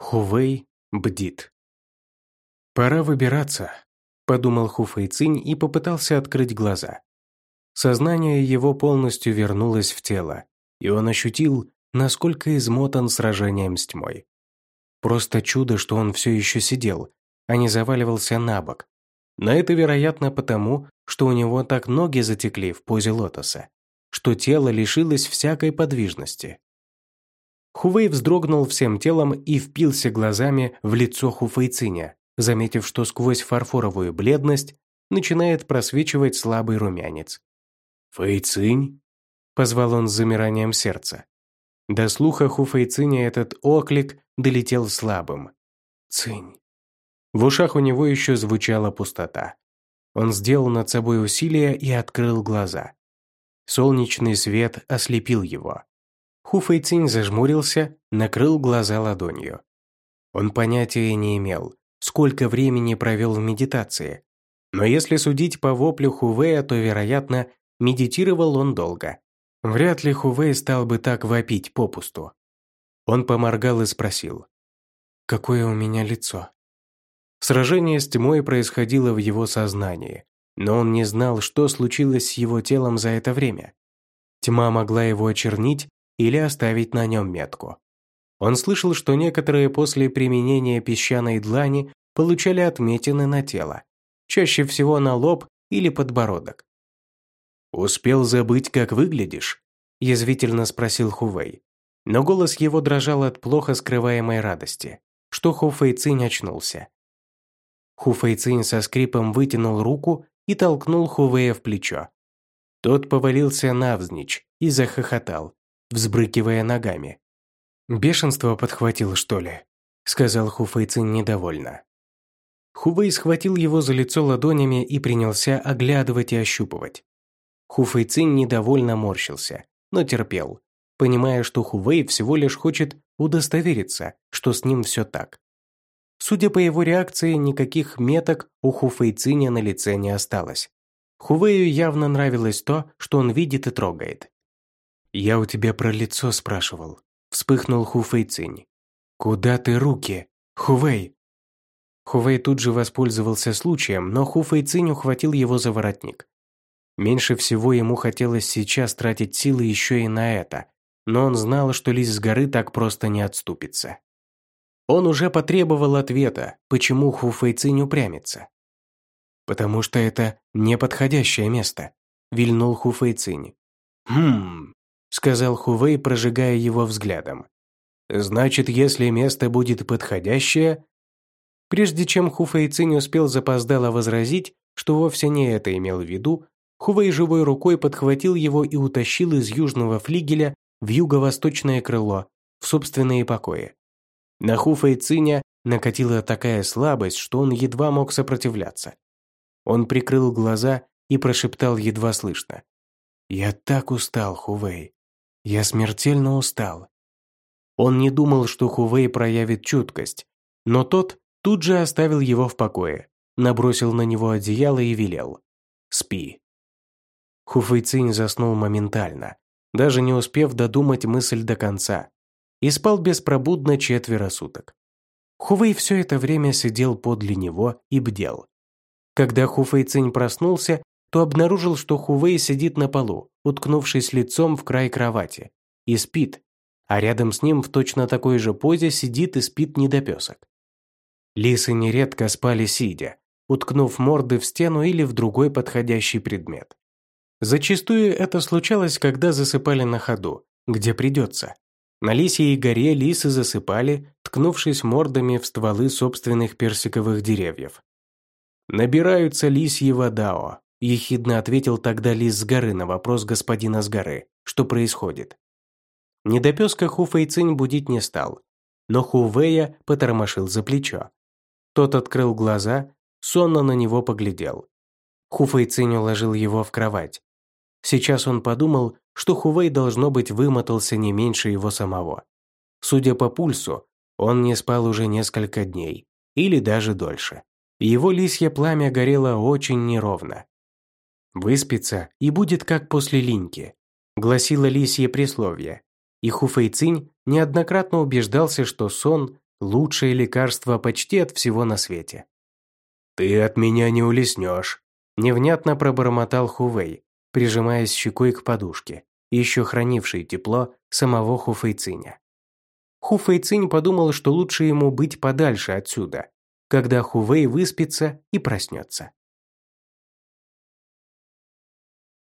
Хувей бдит. «Пора выбираться», – подумал Хуфэйцинь и попытался открыть глаза. Сознание его полностью вернулось в тело, и он ощутил, насколько измотан сражением с тьмой. Просто чудо, что он все еще сидел, а не заваливался на бок. Но это, вероятно, потому, что у него так ноги затекли в позе лотоса, что тело лишилось всякой подвижности. Хувей вздрогнул всем телом и впился глазами в лицо Хуфейциня, заметив, что сквозь фарфоровую бледность начинает просвечивать слабый румянец. «Фэйцинь?» – позвал он с замиранием сердца. До слуха Хуфейциня этот оклик долетел слабым. «Цинь». В ушах у него еще звучала пустота. Он сделал над собой усилие и открыл глаза. Солнечный свет ослепил его. Хуфэйцинь зажмурился, накрыл глаза ладонью. Он понятия не имел, сколько времени провел в медитации. Но если судить по воплю Хувея, то, вероятно, медитировал он долго. Вряд ли Хувей стал бы так вопить попусту. Он поморгал и спросил. «Какое у меня лицо?» Сражение с тьмой происходило в его сознании, но он не знал, что случилось с его телом за это время. Тьма могла его очернить или оставить на нем метку. Он слышал, что некоторые после применения песчаной длани получали отметины на тело, чаще всего на лоб или подбородок. «Успел забыть, как выглядишь?» – язвительно спросил Хувей. Но голос его дрожал от плохо скрываемой радости, что Хуфэй Цинь очнулся. Хуфэй Цинь со скрипом вытянул руку и толкнул Хувея в плечо. Тот повалился навзничь и захохотал, взбрыкивая ногами. «Бешенство подхватил, что ли?» – сказал Хуфэйцин недовольно. Хувей схватил его за лицо ладонями и принялся оглядывать и ощупывать. Хуфэйцин недовольно морщился, но терпел, понимая, что Хувей всего лишь хочет удостовериться, что с ним все так. Судя по его реакции, никаких меток у Хуфэйциня на лице не осталось. Хувею явно нравилось то, что он видит и трогает. «Я у тебя про лицо спрашивал», – вспыхнул Хуфэй Цинь. «Куда ты руки? Хувей?» Хувей тут же воспользовался случаем, но Хуфэй Цинь ухватил его за воротник. Меньше всего ему хотелось сейчас тратить силы еще и на это, но он знал, что лис с горы так просто не отступится. Он уже потребовал ответа, почему Хуфэй Цинь упрямится. «Потому что это неподходящее место», – вильнул Хуфэй Цинь. «Хм, сказал Хувей, прожигая его взглядом. «Значит, если место будет подходящее...» Прежде чем Хуфэй Цинь успел запоздало возразить, что вовсе не это имел в виду, Хувей живой рукой подхватил его и утащил из южного флигеля в юго-восточное крыло, в собственные покои. На Хуфэй Циня накатила такая слабость, что он едва мог сопротивляться. Он прикрыл глаза и прошептал едва слышно. «Я так устал, Хувей. Я смертельно устал. Он не думал, что Хувей проявит чуткость, но тот тут же оставил его в покое, набросил на него одеяло и велел. «Спи». Хуфэйцинь заснул моментально, даже не успев додумать мысль до конца, и спал беспробудно четверо суток. Хувей все это время сидел подле него и бдел. Когда Хуфэйцинь проснулся, то обнаружил, что Хувей сидит на полу, уткнувшись лицом в край кровати, и спит, а рядом с ним в точно такой же позе сидит и спит недопесок. Лисы нередко спали сидя, уткнув морды в стену или в другой подходящий предмет. Зачастую это случалось, когда засыпали на ходу, где придется. На Лисьей горе лисы засыпали, ткнувшись мордами в стволы собственных персиковых деревьев. Набираются лисьего дао, – ехидно ответил тогда Лис с горы на вопрос господина с горы. Что происходит? Недопеска Хуфэйцинь будить не стал, но Хувея потормошил за плечо. Тот открыл глаза, сонно на него поглядел. Хуфэйцинь уложил его в кровать. Сейчас он подумал, что Хувей должно быть вымотался не меньше его самого. Судя по пульсу, он не спал уже несколько дней, или даже дольше. Его лисье пламя горело очень неровно. «Выспится и будет как после линьки», – гласило лисье присловие. И Хуфэйцинь неоднократно убеждался, что сон Лучшее лекарство почти от всего на свете. «Ты от меня не улеснешь», – невнятно пробормотал Хувей, прижимаясь щекой к подушке, еще хранившей тепло самого Хуфейциня. Хуфейцинь подумал, что лучше ему быть подальше отсюда, когда Хувей выспится и проснется.